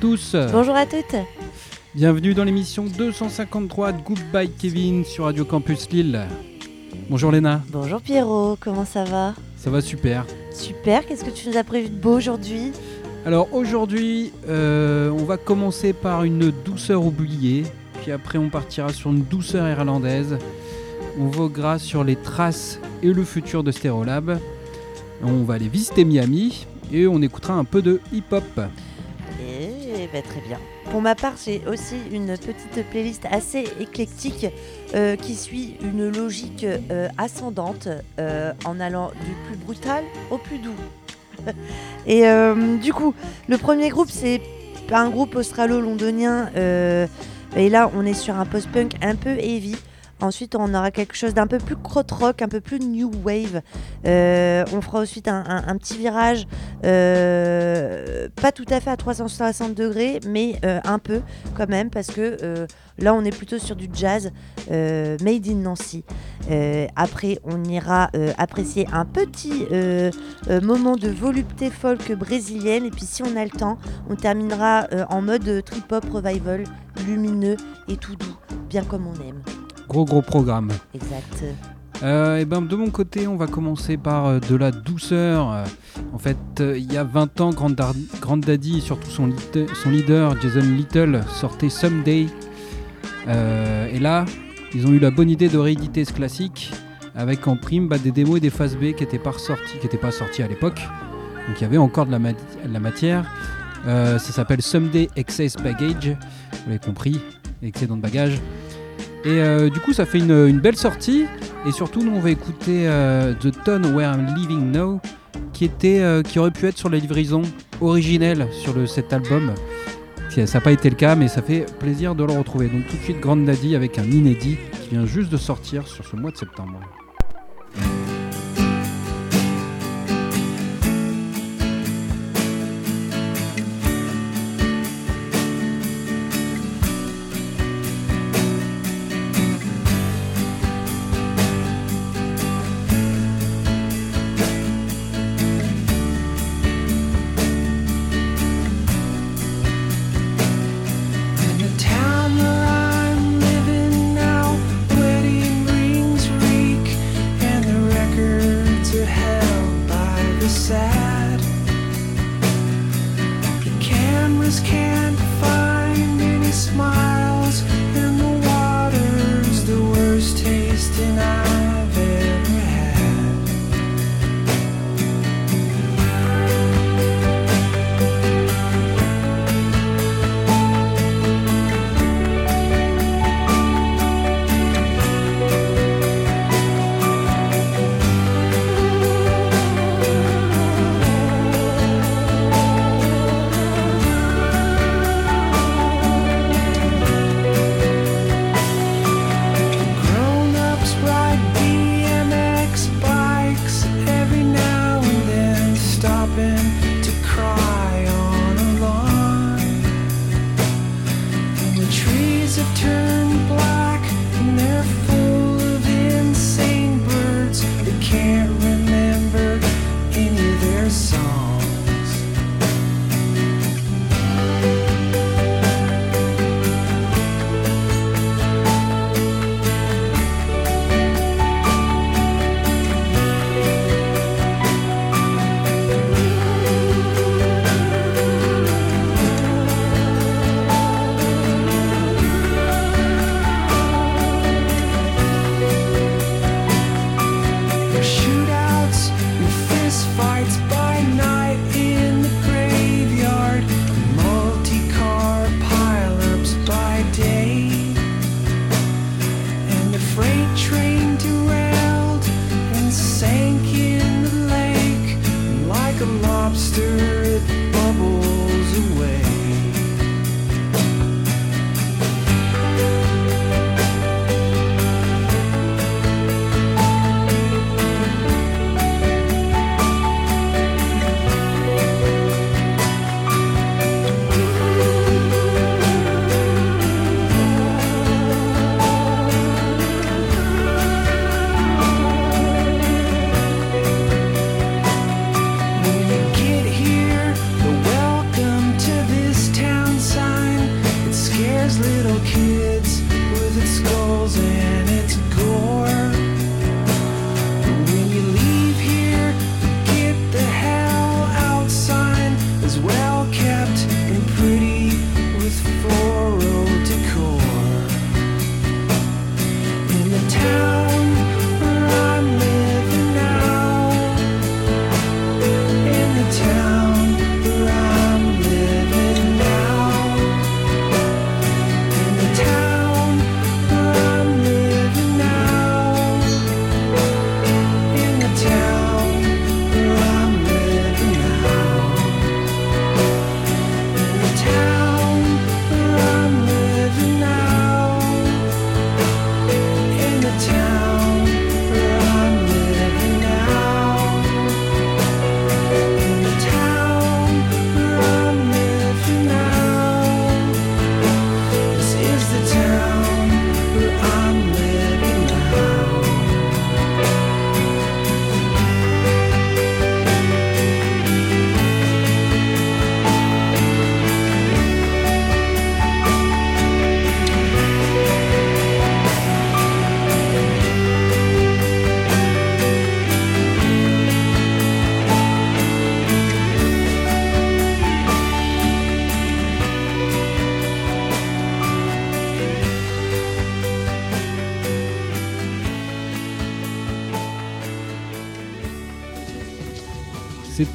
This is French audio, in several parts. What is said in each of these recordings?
Bonjour à tous. Bonjour à toutes. Bienvenue dans l'émission 253 de Goodbye Kevin sur Radio Campus Lille. Bonjour Léna. Bonjour Pierrot, comment ça va? Ça va super. Super, qu'est-ce que tu nous as prévu de beau aujourd'hui? Alors aujourd'hui, euh, on va commencer par une douceur oubliée, puis après on partira sur une douceur irlandaise. On voguera sur les traces et le futur de Stereolab. On va aller visiter Miami et on écoutera un peu de hip-hop. Ben, très bien. Pour ma part, j'ai aussi une petite playlist assez éclectique euh, qui suit une logique euh, ascendante euh, en allant du plus brutal au plus doux. Et du coup, le premier groupe, c'est un groupe australo-londonien. et là, on est sur un post-punk un peu heavy. Ensuite, on aura quelque chose d'un peu plus krautrock, un peu plus new wave. Euh, on fera ensuite un, petit virage, euh, pas tout à fait à 360 degrés, mais euh, un peu quand même, parce que là, on est plutôt sur du jazz made in Nancy. après, on ira apprécier un petit moment de volupté folk brésilienne. Et puis, si on a le temps, on terminera en mode trip-hop revival, lumineux et tout doux, bien comme on aime. Gros gros programme. Exact. Euh, et ben de mon côté, on va commencer par euh, de la douceur. Euh, en fait, il y a 20 ans, Grand, Daddy et surtout son, son, leader, Jason Little, sortait Someday. et là, ils ont eu la bonne idée de rééditer ce classique avec en prime bah, des démos et des phases B qui n'étaient pas sortis, qui étaient pas sortis à l'époque. Donc il y avait encore de la, la matière. ça s'appelle Someday Excess Baggage. Vous l'avez compris, excédent de bagage. Et euh, du coup, ça fait une, belle sortie. Et surtout, nous, on va écouter euh, The Tone Where I'm Living Now, euh, qui aurait pu être sur la livraison originelle sur cet album. Ça n'a pas été le cas, mais ça fait plaisir de le retrouver. Donc tout de suite, Grande Daddy avec un inédit qui vient juste de sortir sur ce mois de septembre.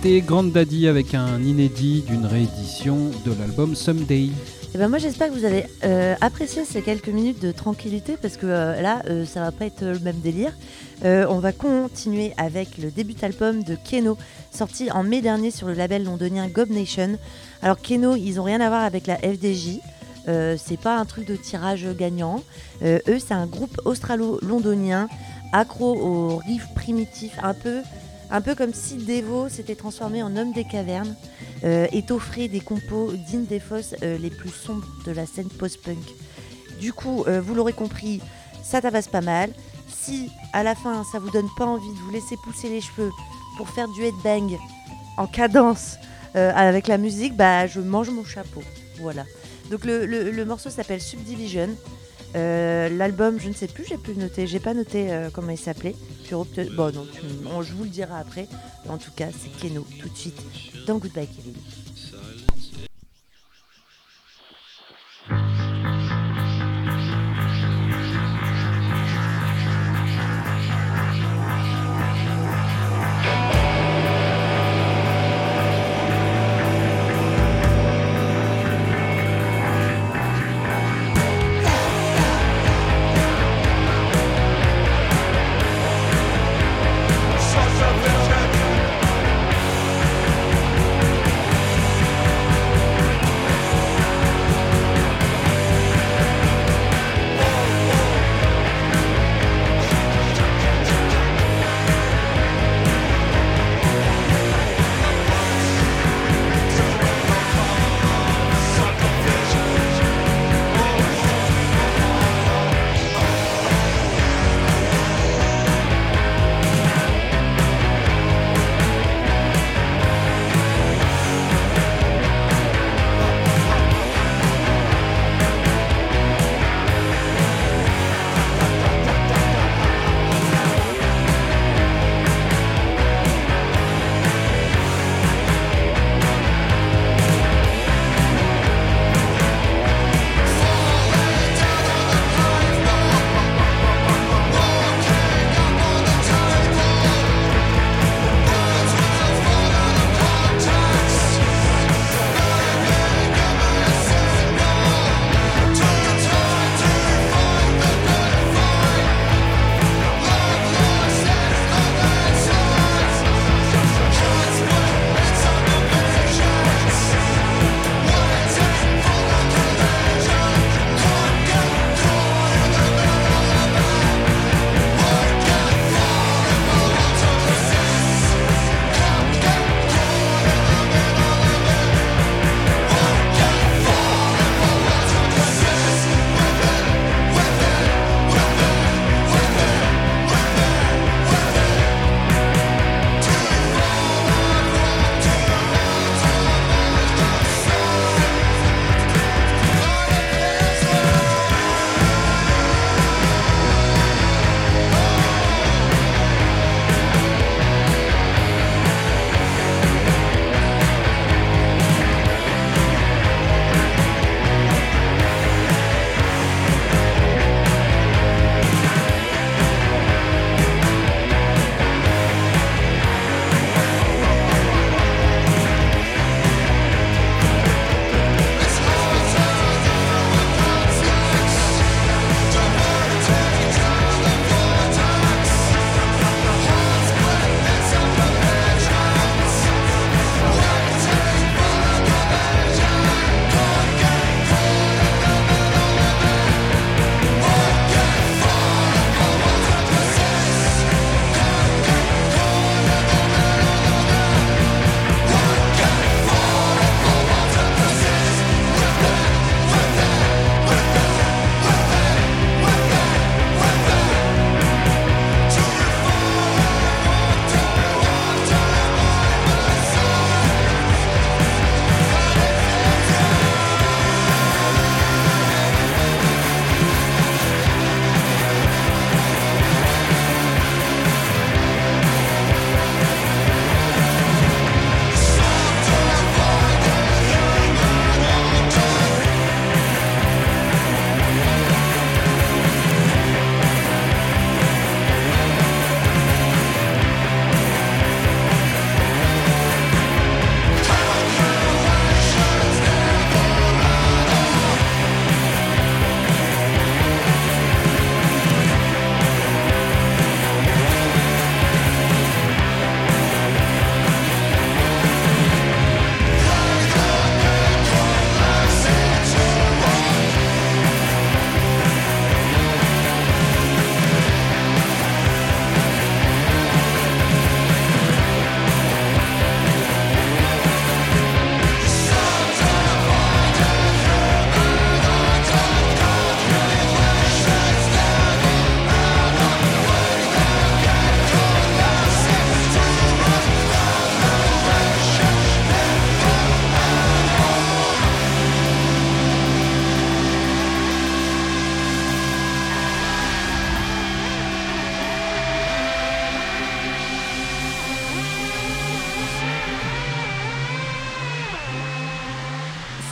C'était Grand Daddy avec un inédit d'une réédition de l'album Someday. Eh ben moi j'espère que vous avez euh, apprécié ces quelques minutes de tranquillité parce que euh, là euh, ça va pas être le même délire. on va continuer avec le début album de Keno sorti en mai dernier sur le label londonien Gob Nation. Alors Keno ils ont rien à voir avec la FDJ. c'est pas un truc de tirage gagnant. eux c'est un groupe australo-londonien accro au riff primitif un peu un peu comme si Devo s'était transformé en homme des cavernes euh, et t'offrait des compos dignes des fosses euh, les plus sombres de la scène post-punk. Du coup, euh, vous l'aurez compris, ça tabasse pas mal. Si à la fin ça vous donne pas envie de vous laisser pousser les cheveux pour faire du headbang en cadence avec la musique, bah je mange mon chapeau. Voilà. Donc le morceau s'appelle Subdivision. Euh, l'album, je ne sais plus, j'ai plus noté, j'ai pas noté euh, comment il s'appelait. Bon, non, je vous le dirai après. En tout cas, c'est Keno, tout de suite, dans Goodbye Kevin.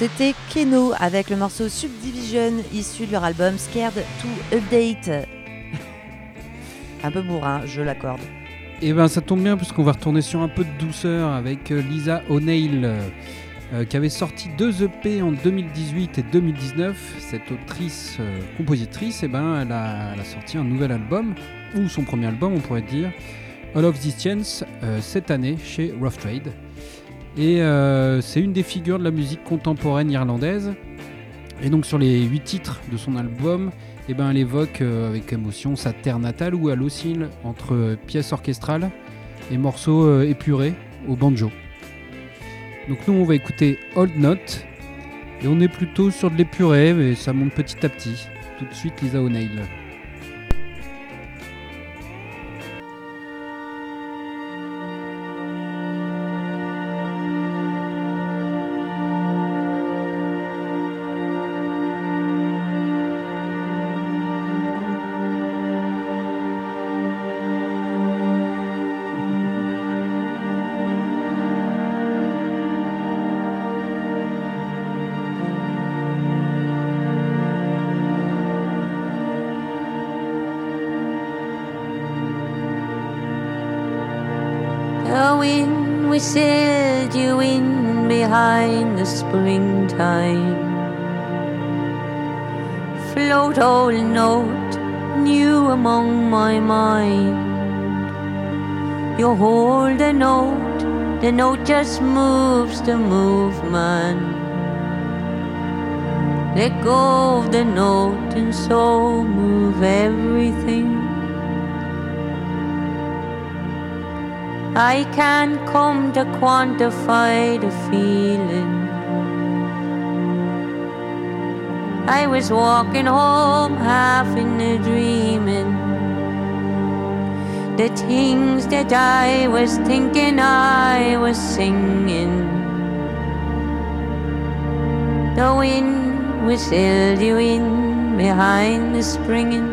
C'était Keno avec le morceau Subdivision issu de leur album Scared to Update. un peu bourrin, je l'accorde. Et eh ben ça tombe bien puisqu'on va retourner sur un peu de douceur avec euh, Lisa O'Neill euh, qui avait sorti deux EP en 2018 et 2019. Cette autrice euh, compositrice, et eh ben elle a, elle a, sorti un nouvel album ou son premier album on pourrait dire, All of These Chance cette année chez Rough Trade. Et euh, c'est une des figures de la musique contemporaine irlandaise. Et donc sur les huit titres de son album, eh ben, elle évoque euh, avec émotion sa terre natale où elle oscille entre pièces orchestrales et morceaux euh, épurés au banjo. Donc nous on va écouter Old Note et on est plutôt sur de l'épuré mais ça monte petit à petit. Tout de suite Lisa O'Neill. The note the note just moves the movement. Let go of the note and so move everything. I can't come to quantify the feeling. I was walking home half in a dreaming the things that I was thinking I was singing. The wind whistled you in behind the springing.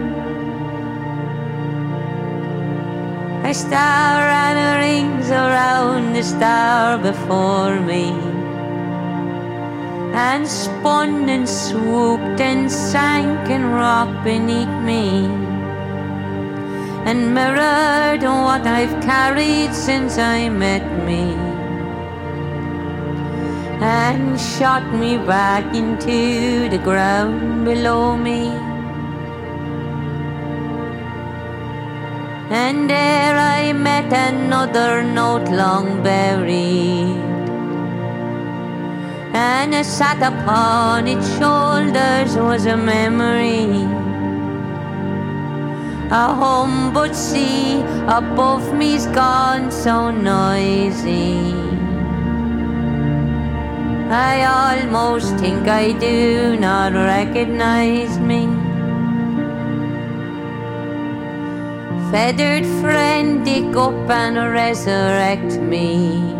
A star and rings around the star before me, and spun and swooped and sank and rocked beneath me and mirrored what I've carried since I met me, and shot me back into the ground below me. And there I met another note long buried, and I sat upon its shoulders was a memory a home but see above me's gone so noisy. I almost think I do not recognize me. Feathered friend, dig up and resurrect me.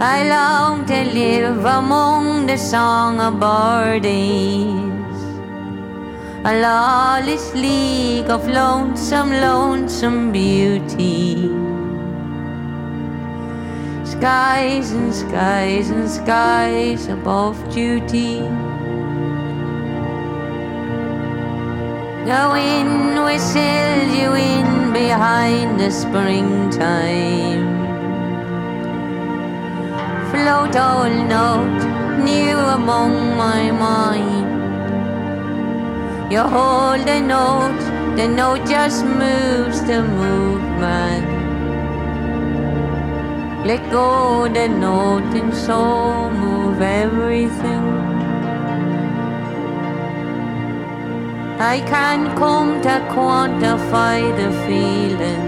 I long to live among the song of birdies a lawless league of lonesome, lonesome beauty. Skies and skies and skies above duty. The wind whistles you in behind the springtime. Float all note new among my mind. You hold the note, the note just moves the movement. Let go the note and so move everything. I can't come to quantify the feeling.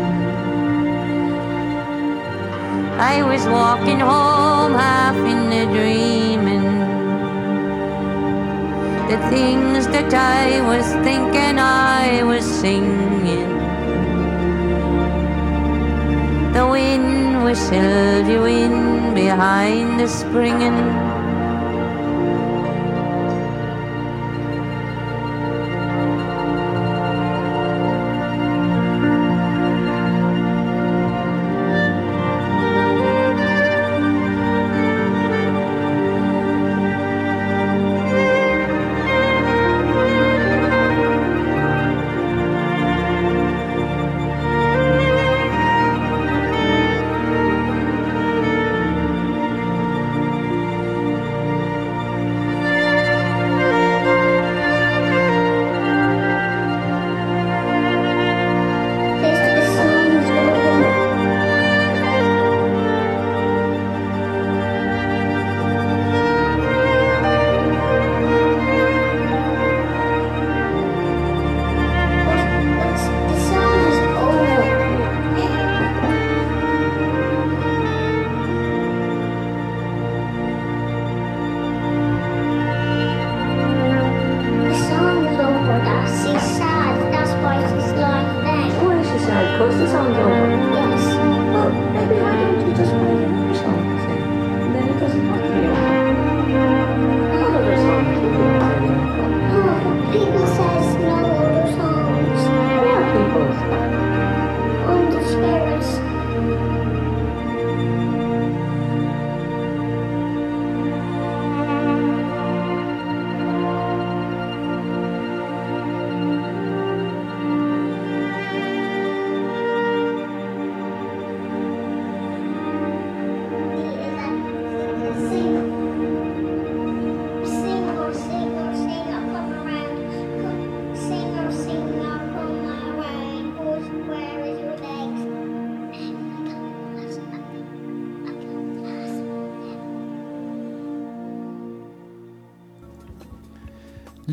I was walking home half in a dreaming the things that I was thinking I was singing. The wind whistled you in behind the springing.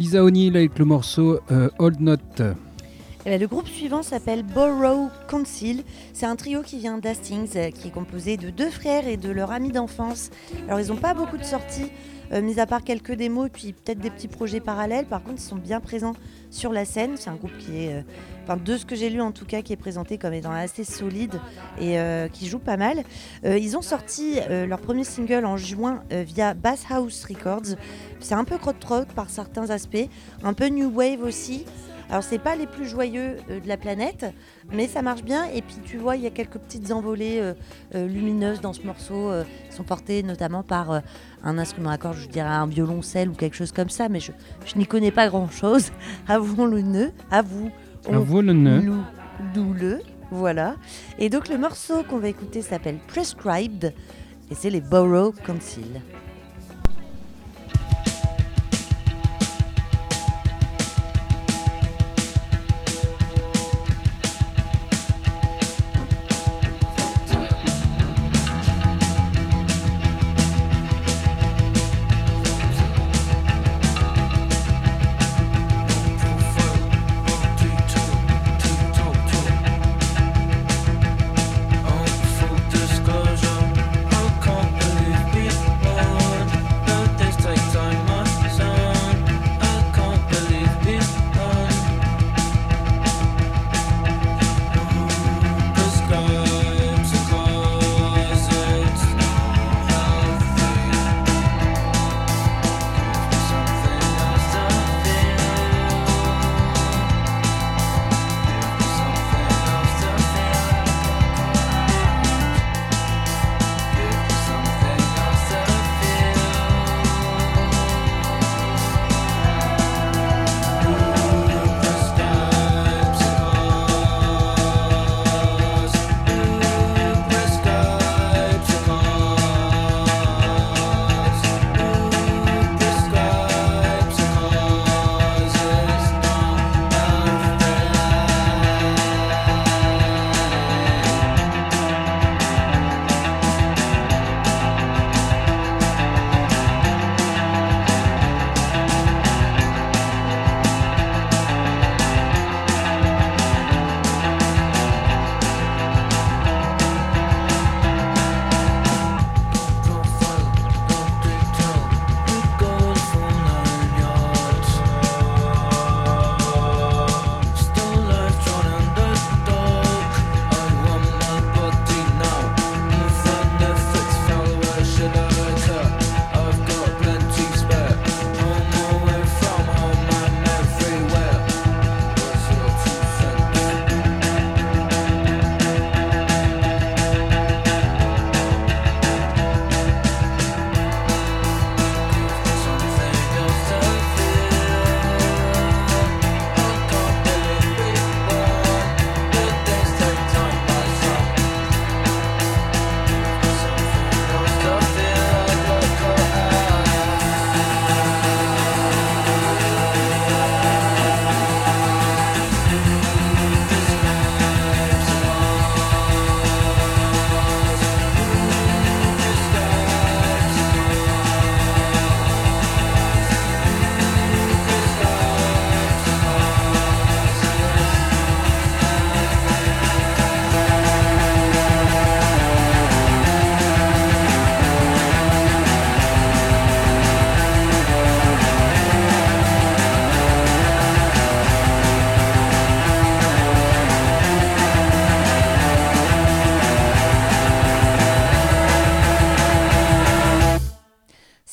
Lisa O'Neill avec le morceau euh, Old Note. Eh ben, le groupe suivant s'appelle Borough Council. C'est un trio qui vient d'Hastings, euh, qui est composé de deux frères et de leur ami d'enfance. Alors, ils n'ont pas beaucoup de sorties, euh, mis à part quelques démos et puis peut-être des petits projets parallèles. Par contre, ils sont bien présents sur la scène. C'est un groupe qui est, euh, de ce que j'ai lu en tout cas, qui est présenté comme étant assez solide et euh, qui joue pas mal. Ils ont sorti leur premier single en juin via Bass House Records. C'est un peu crotte par certains aspects, un peu new wave aussi. Alors c'est pas les plus joyeux euh, de la planète, mais ça marche bien. Et puis tu vois, il y a quelques petites envolées euh, euh, lumineuses dans ce morceau. qui sont portées notamment par un instrument à cordes, je dirais un violoncelle ou quelque chose comme ça. Mais je, je n'y connais pas grand-chose. Avouons-le, nœud, avoue. À vous le nœud. le voilà. Et donc le morceau qu'on va écouter s'appelle Prescribed et c'est les Borough Council.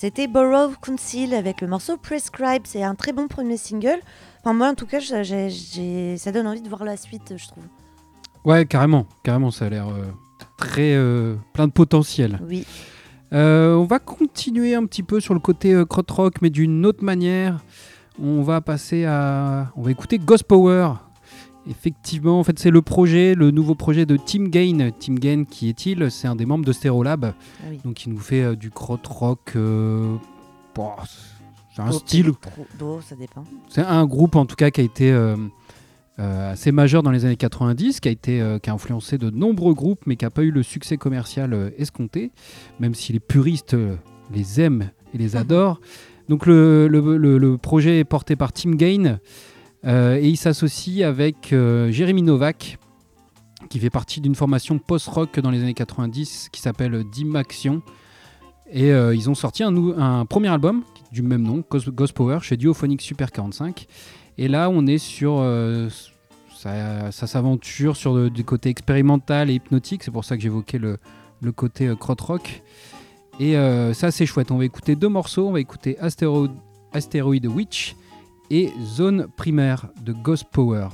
C'était Borough Council avec le morceau Prescribe. C'est un très bon premier single. Enfin, moi, en tout cas, ça donne envie de voir la suite, je trouve. Ouais, carrément, carrément, ça a l'air euh, très euh, plein de potentiel. Oui. Euh, on va continuer un petit peu sur le côté krautrock, mais d'une autre manière. On va passer à, on va écouter Ghost Power. Effectivement, en fait, c'est le projet, le nouveau projet de Tim Gain. Tim Gain, qui est-il? C'est un des membres de Stereolab, Ah oui. donc il nous fait euh, du krautrock. euh, bon, c'est un style ça dépend. c'est un groupe en tout cas qui a été euh, euh, assez majeur dans les années 90, qui a, été, qui a influencé de nombreux groupes, mais qui n'a pas eu le succès commercial escompté, même si les puristes les aiment et les adorent. Donc le, le- le- le projet est porté par Tim Gain et il s'associe avec euh, Jérémy Novak, qui fait partie d'une formation post-rock dans les années 90 qui s'appelle Dimaction. Et euh, ils ont sorti un, un premier album du même nom, Ghost, Power, chez Duophonic Super 45. Et là, on est sur. euh, ça s'aventure sur le- du côté expérimental et hypnotique. C'est pour ça que j'évoquais le, côté euh, krautrock. Et euh, ça, c'est chouette. On va écouter deux morceaux. On va écouter Asteroid Witch et Zone Primaire de Ghost Power.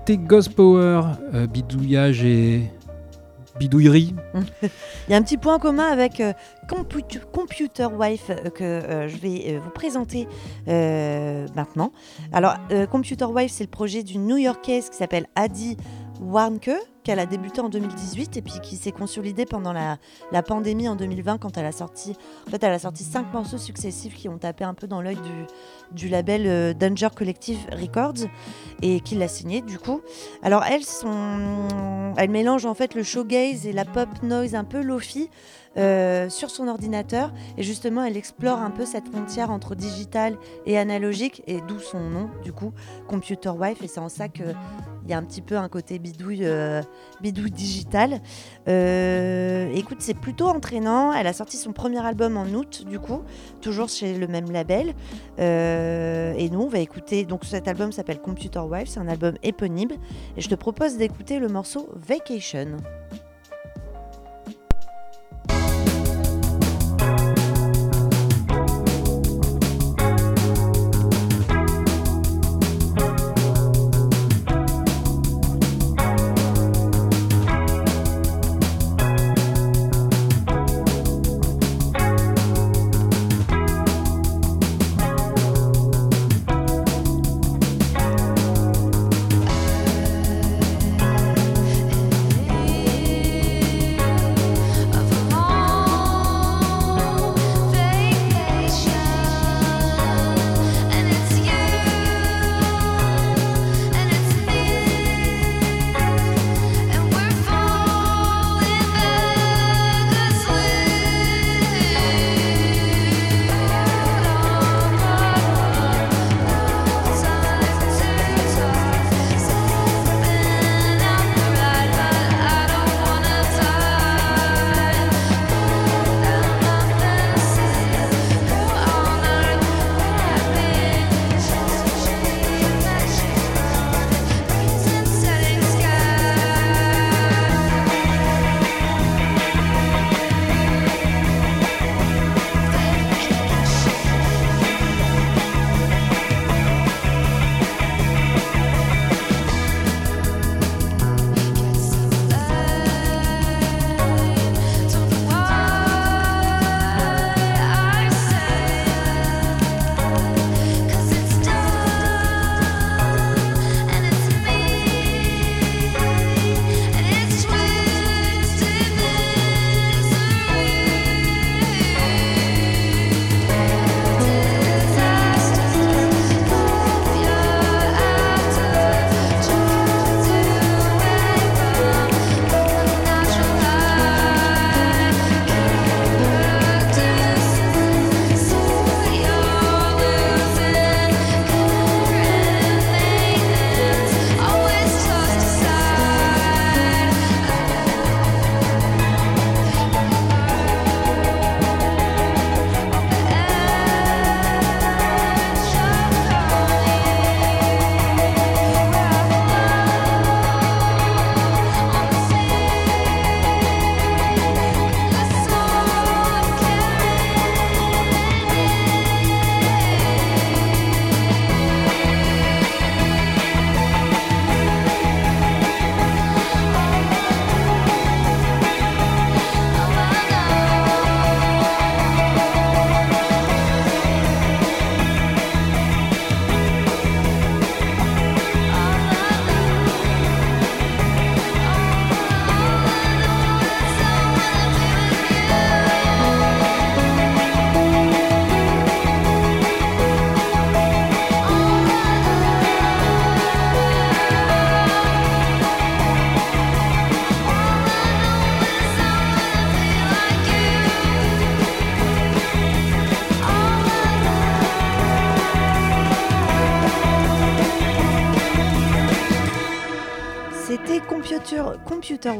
C'était Ghost Power, euh, bidouillage et bidouillerie. Il y a un petit point commun avec euh, Compu- Computer Wife euh, que je vais vous présenter maintenant. Alors, Computer Wife, c'est le projet d'une New-Yorkaise qui s'appelle Adi Warnke, qu'elle a débuté en 2018 et puis qui s'est consolidée pendant la, pandémie en 2020 quand elle a sorti, en fait, elle a sorti cinq morceaux successifs qui ont tapé un peu dans l'œil du, label euh, Danger Collective Records et qui l'a signé du coup. Alors elles sont, elles mélangent en fait le showgaze et la pop noise un peu lofi euh, sur son ordinateur et justement elle explore un peu cette frontière entre digital et analogique et d'où son nom du coup Computer Wife et c'est en ça que il y a un petit peu un côté bidouille, euh, bidouille digital. Euh, écoute, c'est plutôt entraînant. Elle a sorti son premier album en août, du coup, toujours chez le même label. Euh, et nous, on va écouter. Donc, cet album s'appelle Computer Wife. C'est un album éponyme. Et je te propose d'écouter le morceau Vacation.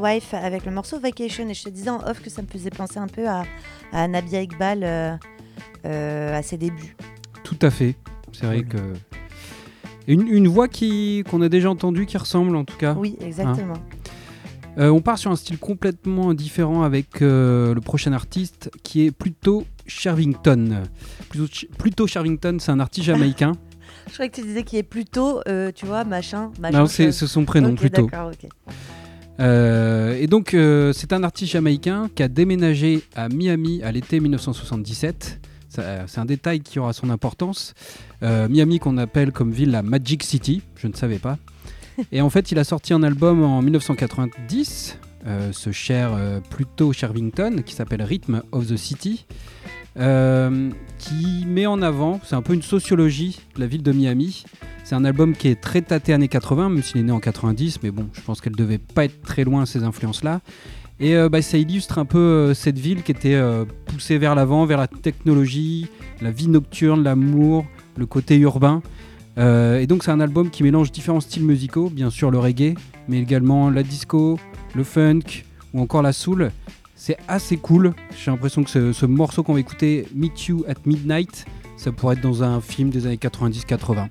Wife avec le morceau Vacation. Et je te disais en off que ça me faisait penser un peu à, à Nabia Iqbal euh, euh, à ses débuts. Tout à fait. C'est vrai que. Une, une voix qui qu'on a déjà entendue qui ressemble en tout cas. Oui, exactement. Euh, on part sur un style complètement différent avec euh, le prochain artiste qui est plutôt Shervington. Plutôt, plutôt Shervington, c'est un artiste jamaïcain. Je croyais que tu disais qu'il est plutôt, euh, tu vois, machin, machin. Non, c'est son prénom Ok, plutôt. D'accord, ok. Euh, et donc, euh, c'est un artiste jamaïcain qui a déménagé à Miami à l'été 1977. Ça, euh, C'est un détail qui aura son importance. Euh, Miami qu'on appelle comme ville la Magic City, je ne savais pas. Et en fait, il a sorti un album en 1990, euh, ce cher Pluto Shervington, qui s'appelle Rhythm of the City, euh, qui met en avant, c'est un peu une sociologie de la ville de Miami. C'est un album qui est très tâté années 80, même s'il est né en 90, mais bon, je pense qu'elle devait pas être très loin ces influences-là. Et euh, bah, ça illustre un peu euh, cette ville qui était poussée vers l'avant, vers la technologie, la vie nocturne, l'amour, le côté urbain. Et donc c'est un album qui mélange différents styles musicaux, bien sûr le reggae, mais également la disco, le funk ou encore la soul. C'est assez cool. J'ai l'impression que ce, ce morceau qu'on va écouter, Meet You at Midnight, ça pourrait être dans un film des années 90-80.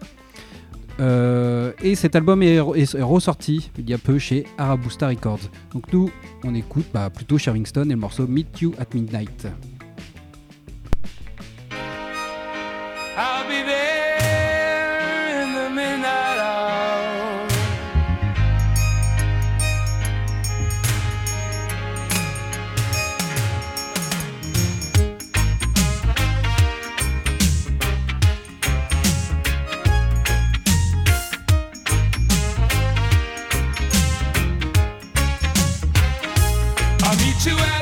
Euh, et cet album est, ressorti il y a peu chez Arabusta Records. Donc nous, on écoute bah, plutôt Shervingston et le morceau Meet You at Midnight. I'll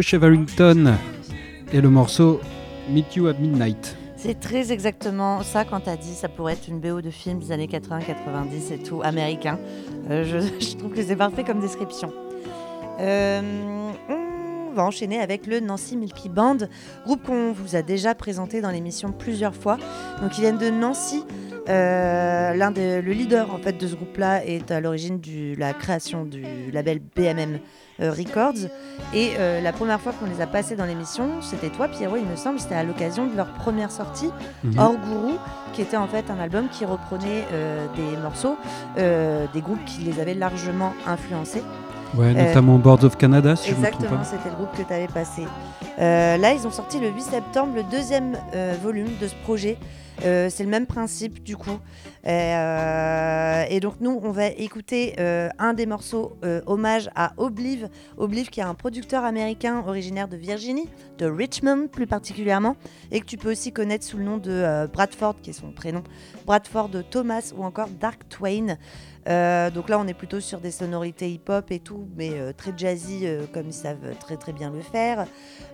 Cheverington et le morceau Meet You at Midnight. C'est très exactement ça quand t'as dit ça pourrait être une BO de film des années 80-90 et tout, américain. Euh, je, trouve que c'est parfait comme description. Euh, on va enchaîner avec le Nancy Milky Band, groupe qu'on vous a déjà présenté dans l'émission plusieurs fois. Donc ils viennent de Nancy. Euh, L'un le leader en fait de ce groupe-là est à l'origine de la création du label BMM Records. Et euh, la première fois qu'on les a passés dans l'émission, c'était toi Pierrot, il me semble, c'était à l'occasion de leur première sortie, Mhm. Hors Gourou, qui était en fait un album qui reprenait euh, des morceaux euh, des groupes qui les avaient largement influencés. Ouais, notamment Boards of Canada, si Exactement, c'était le groupe que tu avais passé. Euh, là, ils ont sorti le 8 septembre le deuxième euh, volume de ce projet. Euh, c'est le même principe du coup. Euh, et donc nous, on va écouter euh, un des morceaux euh, hommage à Oblive. Oblive qui est un producteur américain originaire de Virginie, de Richmond plus particulièrement, et que tu peux aussi connaître sous le nom de Bradford, qui est son prénom. Bradford Thomas ou encore Dark Twain. Donc là, on est plutôt sur des sonorités hip-hop et tout, mais très jazzy, comme ils savent très très bien le faire.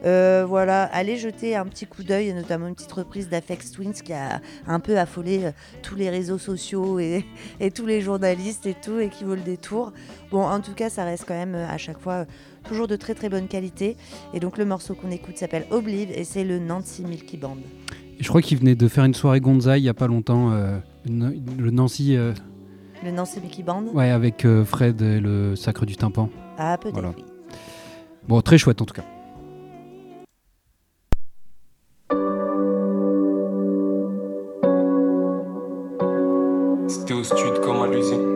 Voilà, allez jeter un petit coup d'œil, et notamment une petite reprise d'Afex Twins qui a un peu affolé tous les réseaux sociaux et, et tous les journalistes et tout, et qui vaut le détour. Bon, en tout cas, ça reste quand même euh, à chaque fois euh, toujours de très très bonne qualité. Et donc le morceau qu'on écoute s'appelle Oblive et c'est le Nancy Milky Band. Je crois qu'il venait de faire une soirée Gonzaï il y a pas longtemps, euh, une- le Nancy, euh, Le Nancy Milky Band ouais, avec euh, Fred et le Sacre du Tympan. Ah, peut-être Voilà. oui. Bon, très chouette en tout cas. Au stud comme à l'usine,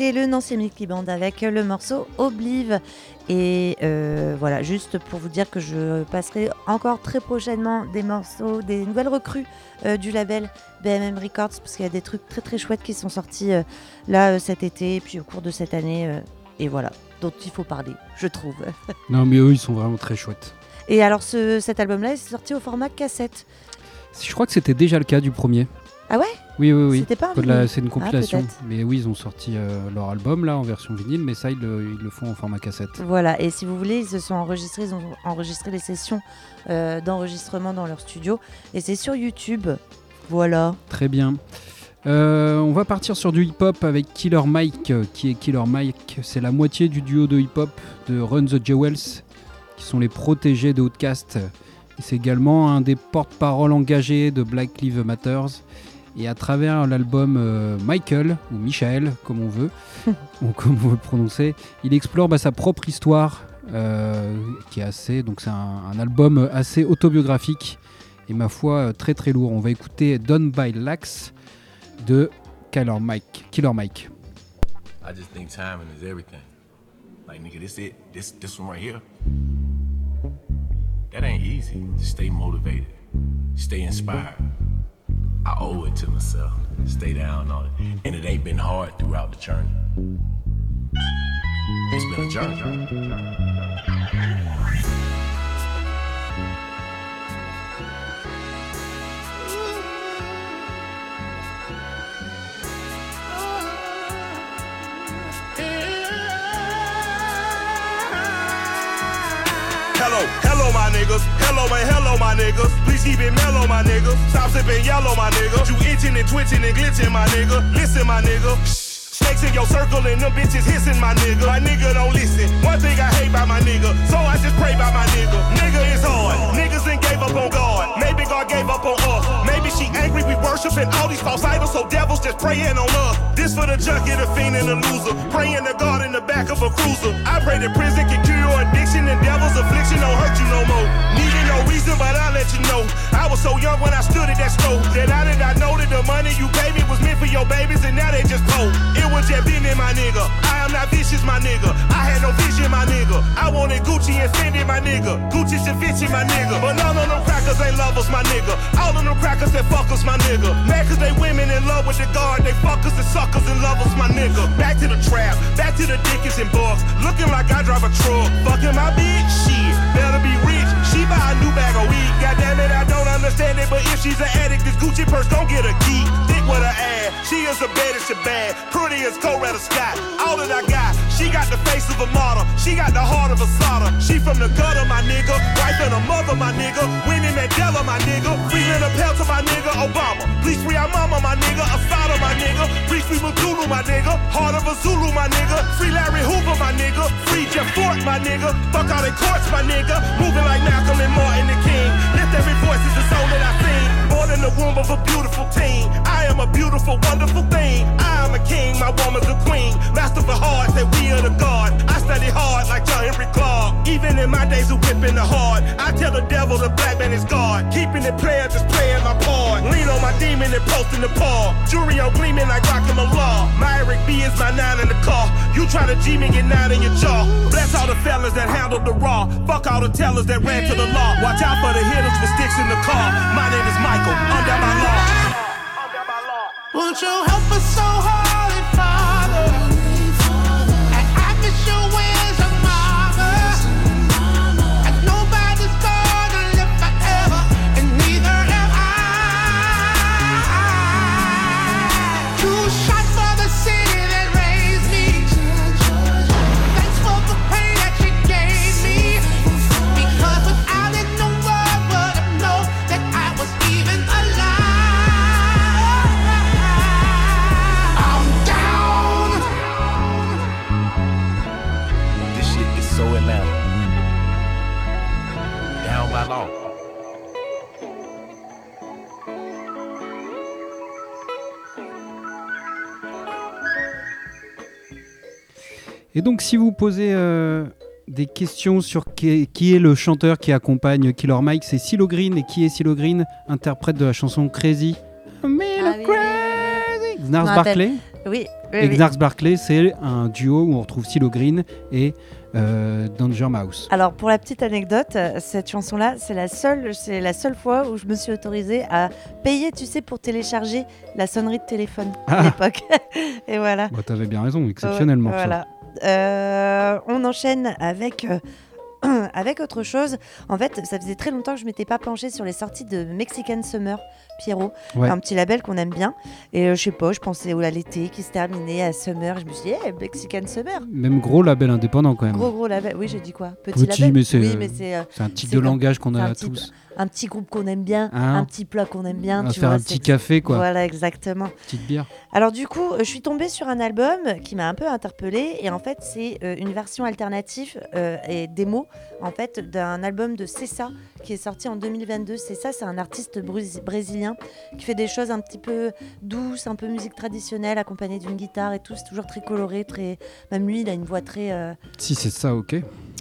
C'était le Nancy Milky Band avec le morceau Oblive. Et euh, voilà, juste pour vous dire que je passerai encore très prochainement des morceaux, des nouvelles recrues euh, du label BMM Records, parce qu'il y a des trucs très très chouettes qui sont sortis euh, là cet été et puis au cours de cette année. et voilà, dont il faut parler, je trouve. Non, mais eux, ils sont vraiment très chouettes. Et alors ce, cet album-là est sorti au format cassette. Je crois que c'était déjà le cas du premier. Ah ouais? Oui, oui, oui. C'était pas un C'est une Ah, compilation. mais oui, ils ont sorti euh, leur album là en version vinyle, mais ça, ils le, ils le font en format cassette. Voilà, et si vous voulez, ils se sont enregistrés, ils ont enregistré les sessions euh, d'enregistrement dans leur studio, et c'est sur YouTube. Voilà. Très bien. Euh, on va partir sur du hip-hop avec Killer Mike. Qui est Killer Mike C'est la moitié du duo de hip-hop de Run the Jewels, qui sont les protégés de Outkast. Et C'est également un des porte-parole engagés de Black Lives Matters. Et à travers l'album euh, Michael, ou Michael, comme on veut, ou comme on veut le prononcer, il explore bah, sa propre histoire, euh, qui est assez. Donc c'est un, un album assez autobiographique et ma foi euh, très très lourd. On va écouter Done by Lax de Killer Mike. Killer Mike. I just think timing is everything. Like nigga, this it. This this one right here. That ain't easy. Just stay motivated. Stay inspired. I owe it to myself. Stay down on it. And it ain't been hard throughout the journey. It's been a journey. Hello, niggas. Hello, and hello, my niggas. Please keep it mellow, my nigga. Stop sipping yellow, my nigga. You itching and twitching and glitching, my nigga. Listen, my nigga. Snakes in your circle and them bitches hissing, my nigga. My nigga don't listen. One thing I hate by my nigga, so I just pray by my nigga. Nigga is hard. Niggas ain't gave up on God. Maybe God gave up on us. She angry we worshiping all these false idols, so devils just praying on us. This for the junkie, the fiend, and the loser. Praying to God in the back of a cruiser. I pray that prison can cure your addiction and devil's affliction don't hurt you no more. Needing no reason, but I'll let you know. I was so young when I stood at that stove. That I did not know that the money you gave me was meant for your babies, and now they just cold. It was just business, my nigga. I am not vicious, my nigga. I had no vision, my nigga. I wanted Gucci and Fendi, my nigga. Gucci and Vinci, my nigga. But none of them crackers ain't lovers, my nigga. All of them crackers that fuckers, my nigga. Mad cause they women in love with the guard. They fuckers and suckers and lovers, my nigga. Back to the trap, back to the Dickens and Bucks. Looking like I drive a truck. Fucking my bitch, shit. Better be rich. She buy a new bag of weed. God damn it, I don't understand it. But if she's an addict, this Gucci purse don't get a key. Thick with her ass. She is the baddest shit bad. Pretty as Coretta Scott. All that I got. She got the face of a model. She got the heart of a slaughter. She from the gutter, my nigga. Wife and a mother, my nigga. Winning Mandela, my nigga. Free Lena Pelter, my nigga. Obama. Please free our mama, my nigga. Asada, my nigga. Free free Mutulu, my nigga. Heart of a Zulu, my nigga. Free Larry Hoover, my nigga. Free Jeff Fort, my nigga. Fuck all the courts, my nigga. Moving like Malcolm and Martin the King. Every voice is the soul that I sing. Born in the womb of a beautiful teen. I am a beautiful, wonderful thing. I am a king, my woman's a queen. Master for hearts, that we are the God. I study hard like John Henry Clark. Even in my days of whipping the hard, I tell the devil the black man is God. Keeping it player, just playing my part. Lean on my demon and posting the paw. Jury on gleaming like rockin' the law. My Eric B is my nine in the car. You try to G me, get nine in your jaw. Bless all the fellas that handled the raw. Fuck all the tellers that ran to the law. Watch out for the hitters with sticks in the car. My name is Michael, under my law. Won't you help us so Et donc, si vous posez euh, des questions sur qui est, qui est le chanteur qui accompagne Killer Mike, c'est Silo Green. Et qui est Silo Green Interprète de la chanson Crazy? Ah oui, oui, oui, oui. Me Nars. Barclay? Oui, oui, Et oui. Nars Barclay, c'est un duo où on retrouve Silo Green et euh, Danger Mouse. Alors pour la petite anecdote, euh, cette chanson-là, c'est la seule, c'est la seule fois où je me suis autorisée à payer, tu sais, pour télécharger la sonnerie de téléphone à Ah. l'époque. Et voilà. Bah, T'avais bien raison, exceptionnellement. Ouais, Voilà. Euh, on enchaîne avec. euh, avec autre chose, en fait, ça faisait très longtemps que je m'étais pas penchée sur les sorties de Mexican Summer, Pierrot, Ouais. un petit label qu'on aime bien. Et euh, je sais pas, je pensais au à l'été qui se terminait à Summer. Je me suis dit, eh, Mexican Summer, Même gros label indépendant quand même. gros gros label. Oui, j'ai dit quoi? Petit, Petit, label? mais c'est Oui, euh, un tic de langage qu'on a tous. Un petit groupe qu'on aime bien, Hein un petit plat qu'on aime bien. Tu faire vois, un petit café, quoi. Voilà, exactement. Petite bière. Alors du coup, je suis tombée sur un album qui m'a un peu interpellée et en fait c'est euh, une version alternative euh, et démo en fait d'un album de Cessa qui est sorti en 2022. Cessa c'est un artiste brésilien qui fait des choses un petit peu douces, un peu musique traditionnelle accompagnée d'une guitare et tout. C'est toujours très coloré, très même lui il a une voix très euh, Si c'est ça, ok.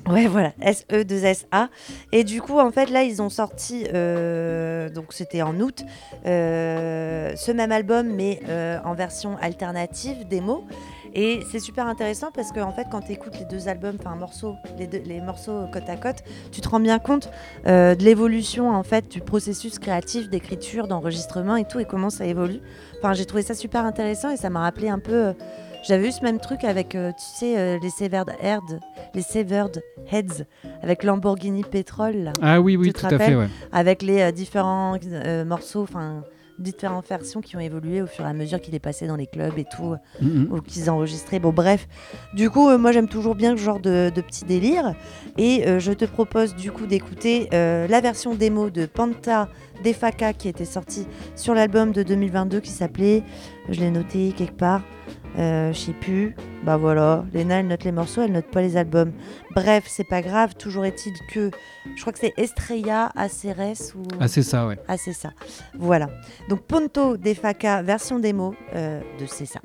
Ouais, voilà, SE2SA. Et du coup, en fait, là, ils ont sorti, euh, donc c'était en août, euh, ce même album, mais euh, en version alternative, démo. Et c'est super intéressant parce que en fait, quand tu écoutes les deux albums, enfin les, deux- les morceaux côte à côte, tu te rends bien compte de l'évolution en fait du processus créatif, d'écriture, d'enregistrement et tout, et comment ça évolue. Enfin, j'ai trouvé ça super intéressant et ça m'a rappelé un peu. J'avais eu ce même truc avec, euh, tu sais, euh, les Severed Heads, les Severed Heads, avec Lamborghini Petrol, là, Ah oui, oui, Tu te tout à fait, ouais. avec les euh, différents morceaux, enfin, différentes versions qui ont évolué au fur et à mesure qu'il est passé dans les clubs et tout, Mhm. ou qu'ils enregistraient. Bon, bref. Du coup, euh, moi, j'aime toujours bien ce genre de, de petit délire. Et euh, je te propose, du coup, d'écouter euh, la version démo de Panta Defaka qui était sortie sur l'album de 2022 qui s'appelait, je l'ai noté quelque part, euh, je sais plus. Bah voilà, Léna, elle note les morceaux, elle note pas les albums. Bref, c'est pas grave. Toujours est-il que je crois que c'est Estrella Aceres ou Ah, c'est ça, ouais. ah c'est ça. Voilà. Donc Ponto Defaka version démo euh, de c'est ça.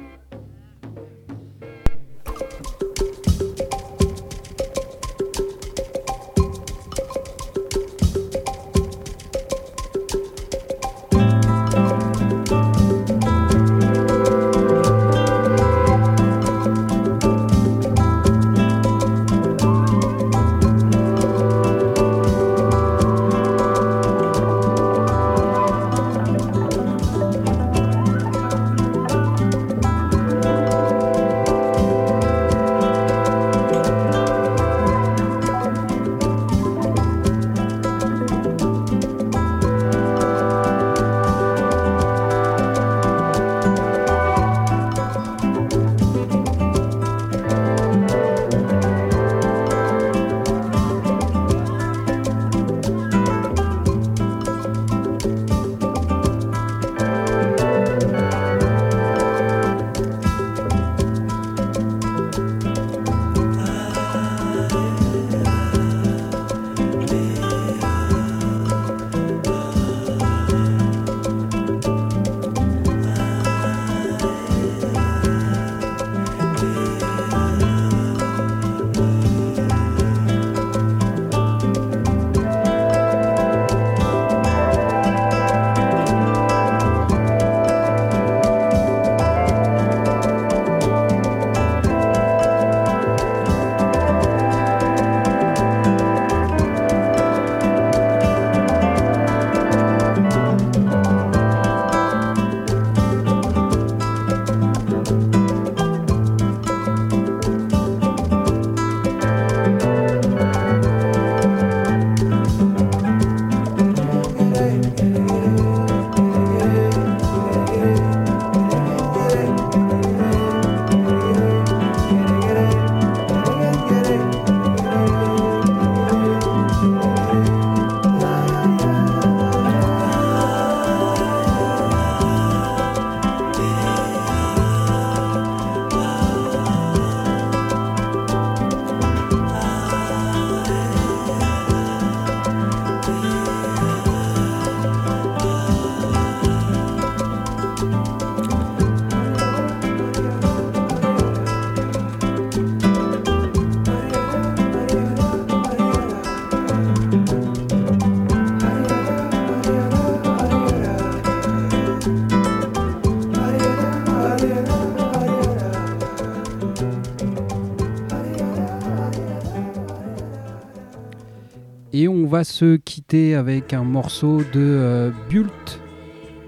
Va se quitter avec un morceau de euh, Bult,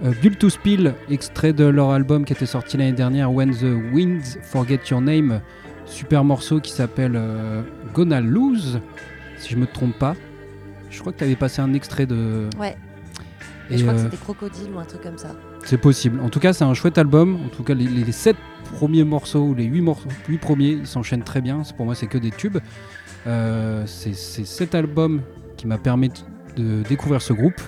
euh, Built to Spill, extrait de leur album qui était sorti l'année dernière, When the Winds Forget Your Name. Super morceau qui s'appelle euh, Gonna Lose, si je me trompe pas. Je crois que tu avais passé un extrait de. Ouais. Et, Et, je crois que euh, c'était Crocodile ou un truc comme ça. C'est possible. En tout cas, c'est un chouette album. En tout cas, les, les, 7 premiers morceaux, les 8, morceaux, 8 premiers, ils s'enchaînent très bien. Pour moi, c'est que des tubes. Euh, c'est cet album qui m'a permis de découvrir ce groupe.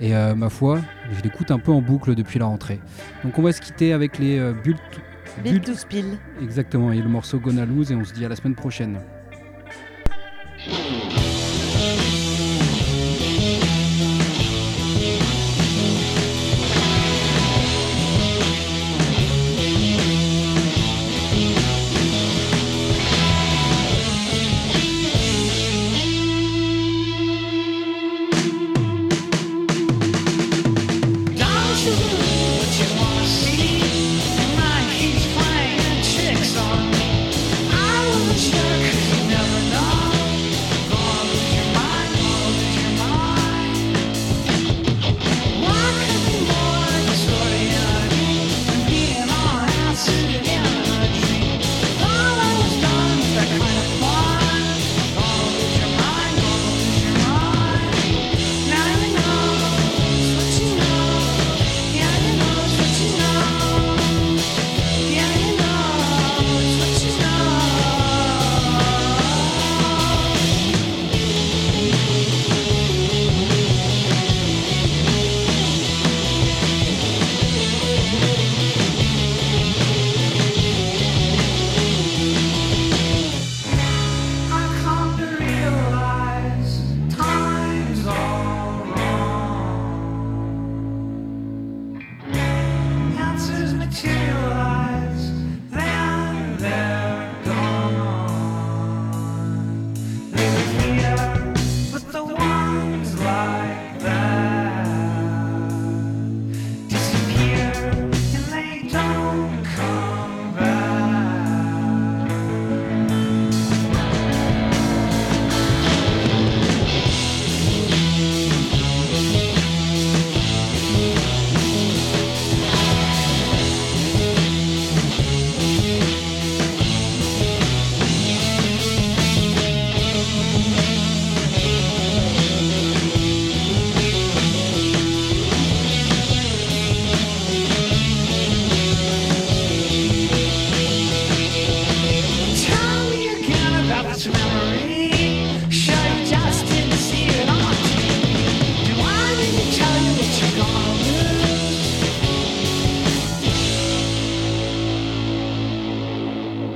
Et euh, ma foi, je l'écoute un peu en boucle depuis la rentrée. Donc on va se quitter avec les euh, Bull to Spill. Exactement, et le morceau Gonna Lose, et on se dit à la semaine prochaine.